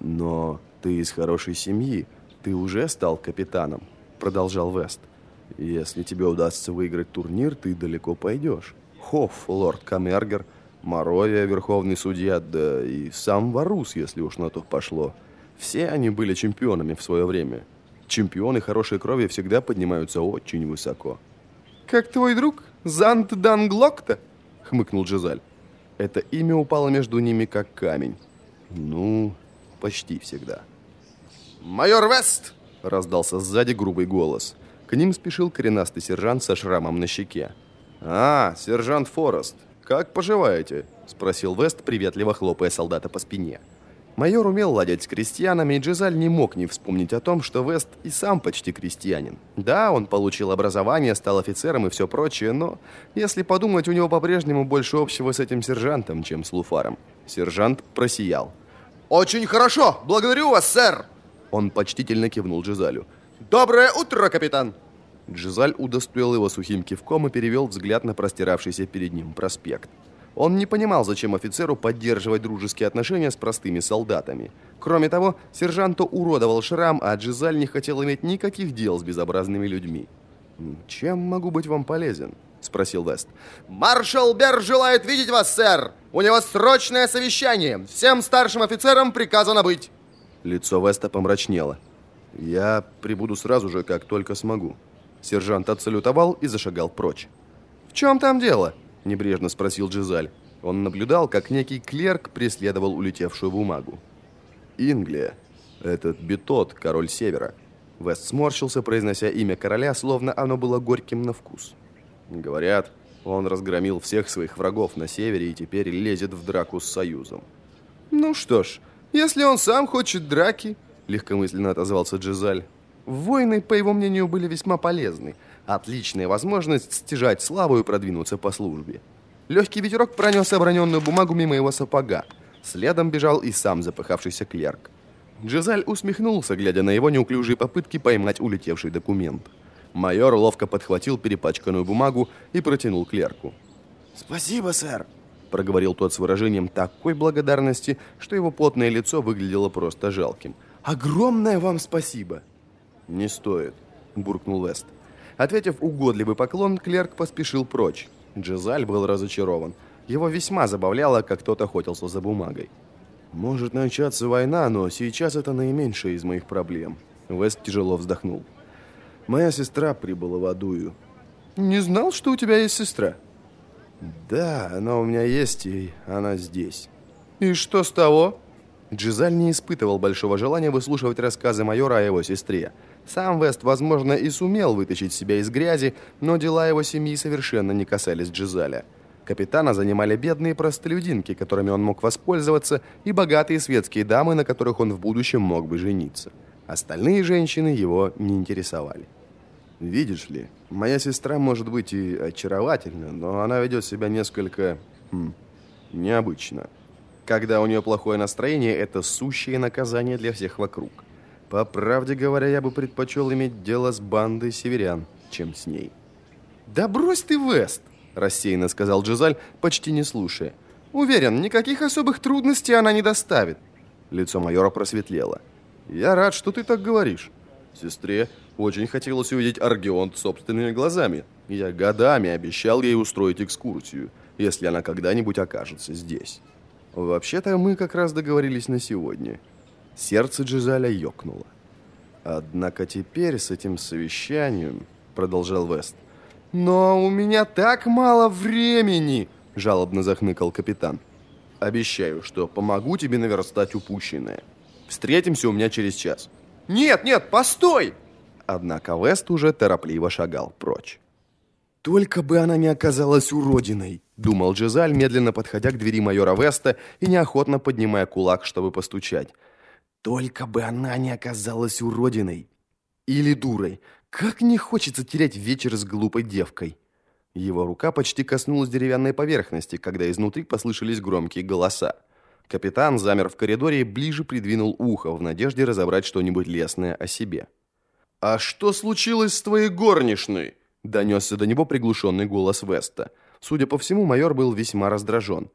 Но ты из хорошей семьи, ты уже стал капитаном, продолжал Вест. Если тебе удастся выиграть турнир, ты далеко пойдешь. Хофф, лорд Камергер, Моровия, верховный судья, да и сам Варус, если уж на то пошло. Все они были чемпионами в свое время. Чемпионы хорошей крови всегда поднимаются очень высоко. «Как твой друг, Зант Данглокта?» — хмыкнул Джезаль. Это имя упало между ними как камень. Ну, почти всегда. «Майор Вест!» — раздался сзади грубый голос. К ним спешил коренастый сержант со шрамом на щеке. «А, сержант Форест, как поживаете?» — спросил Вест, приветливо хлопая солдата по спине. Майор умел ладить с крестьянами, и Джизаль не мог не вспомнить о том, что Вест и сам почти крестьянин. Да, он получил образование, стал офицером и все прочее, но, если подумать, у него по-прежнему больше общего с этим сержантом, чем с Луфаром. Сержант просиял. «Очень хорошо! Благодарю вас, сэр!» Он почтительно кивнул Джизалю. «Доброе утро, капитан!» Джизаль удостоил его сухим кивком и перевел взгляд на простиравшийся перед ним проспект. Он не понимал, зачем офицеру поддерживать дружеские отношения с простыми солдатами. Кроме того, сержант то уродовал шрам, а Джизаль не хотел иметь никаких дел с безобразными людьми. «Чем могу быть вам полезен?» – спросил Вест. «Маршал Бер желает видеть вас, сэр! У него срочное совещание! Всем старшим офицерам приказано быть!» Лицо Веста помрачнело. «Я прибуду сразу же, как только смогу». Сержант отсалютовал и зашагал прочь. «В чем там дело?» – небрежно спросил Джизаль. Он наблюдал, как некий клерк преследовал улетевшую бумагу. «Инглия. Этот Бетот, король Севера». Вест сморщился, произнося имя короля, словно оно было горьким на вкус. Говорят, он разгромил всех своих врагов на севере и теперь лезет в драку с Союзом. «Ну что ж, если он сам хочет драки», – легкомысленно отозвался Джизаль. Войны, по его мнению, были весьма полезны – Отличная возможность стяжать славу и продвинуться по службе. Легкий ветерок пронес оброненную бумагу мимо его сапога. Следом бежал и сам запыхавшийся клерк. Джизаль усмехнулся, глядя на его неуклюжие попытки поймать улетевший документ. Майор ловко подхватил перепачканную бумагу и протянул клерку. «Спасибо, сэр», — проговорил тот с выражением такой благодарности, что его потное лицо выглядело просто жалким. «Огромное вам спасибо!» «Не стоит», — буркнул Вест. Ответив угодливый поклон, клерк поспешил прочь. Джезаль был разочарован. Его весьма забавляло, как тот охотился за бумагой. «Может начаться война, но сейчас это наименьшая из моих проблем». Вест тяжело вздохнул. «Моя сестра прибыла в Адую». «Не знал, что у тебя есть сестра?» «Да, она у меня есть, и она здесь». «И что с того?» Джизаль не испытывал большого желания выслушивать рассказы майора о его сестре. Сам Вест, возможно, и сумел вытащить себя из грязи, но дела его семьи совершенно не касались Джизаля. Капитана занимали бедные простолюдинки, которыми он мог воспользоваться, и богатые светские дамы, на которых он в будущем мог бы жениться. Остальные женщины его не интересовали. Видишь ли, моя сестра может быть и очаровательна, но она ведет себя несколько... Хм, необычно. Когда у нее плохое настроение, это сущее наказание для всех вокруг. По правде говоря, я бы предпочел иметь дело с бандой северян, чем с ней. «Да брось ты, Вест!» – рассеянно сказал Джизаль, почти не слушая. «Уверен, никаких особых трудностей она не доставит». Лицо майора просветлело. «Я рад, что ты так говоришь. Сестре очень хотелось увидеть Аргионт собственными глазами. Я годами обещал ей устроить экскурсию, если она когда-нибудь окажется здесь. Вообще-то мы как раз договорились на сегодня». Сердце Джизаля ёкнуло. «Однако теперь с этим совещанием...» — продолжал Вест. «Но у меня так мало времени!» — жалобно захныкал капитан. «Обещаю, что помогу тебе наверстать упущенное. Встретимся у меня через час». «Нет, нет, постой!» Однако Вест уже торопливо шагал прочь. «Только бы она не оказалась уродиной!» — думал Джизаль, медленно подходя к двери майора Веста и неохотно поднимая кулак, чтобы постучать. Только бы она не оказалась уродиной. Или дурой. Как не хочется терять вечер с глупой девкой. Его рука почти коснулась деревянной поверхности, когда изнутри послышались громкие голоса. Капитан замер в коридоре и ближе придвинул ухо в надежде разобрать что-нибудь лесное о себе. «А что случилось с твоей горничной?» Донесся до него приглушенный голос Веста. Судя по всему, майор был весьма раздражен.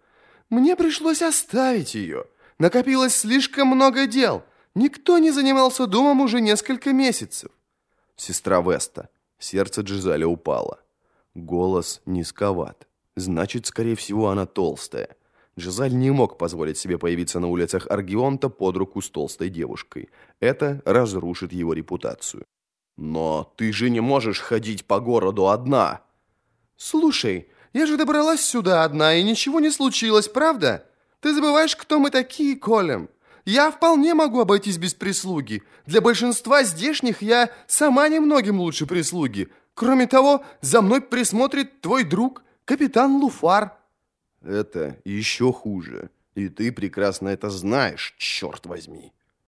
«Мне пришлось оставить ее. Накопилось слишком много дел. Никто не занимался домом уже несколько месяцев. Сестра Веста. Сердце Джизаля упало. Голос низковат. Значит, скорее всего, она толстая. Джизаль не мог позволить себе появиться на улицах Аргионта под руку с толстой девушкой. Это разрушит его репутацию. «Но ты же не можешь ходить по городу одна!» «Слушай, я же добралась сюда одна, и ничего не случилось, правда? Ты забываешь, кто мы такие, Колем? Я вполне могу обойтись без прислуги. Для большинства здешних я сама немногим лучше прислуги. Кроме того, за мной присмотрит твой друг, капитан Луфар». «Это еще хуже. И ты прекрасно это знаешь, черт возьми».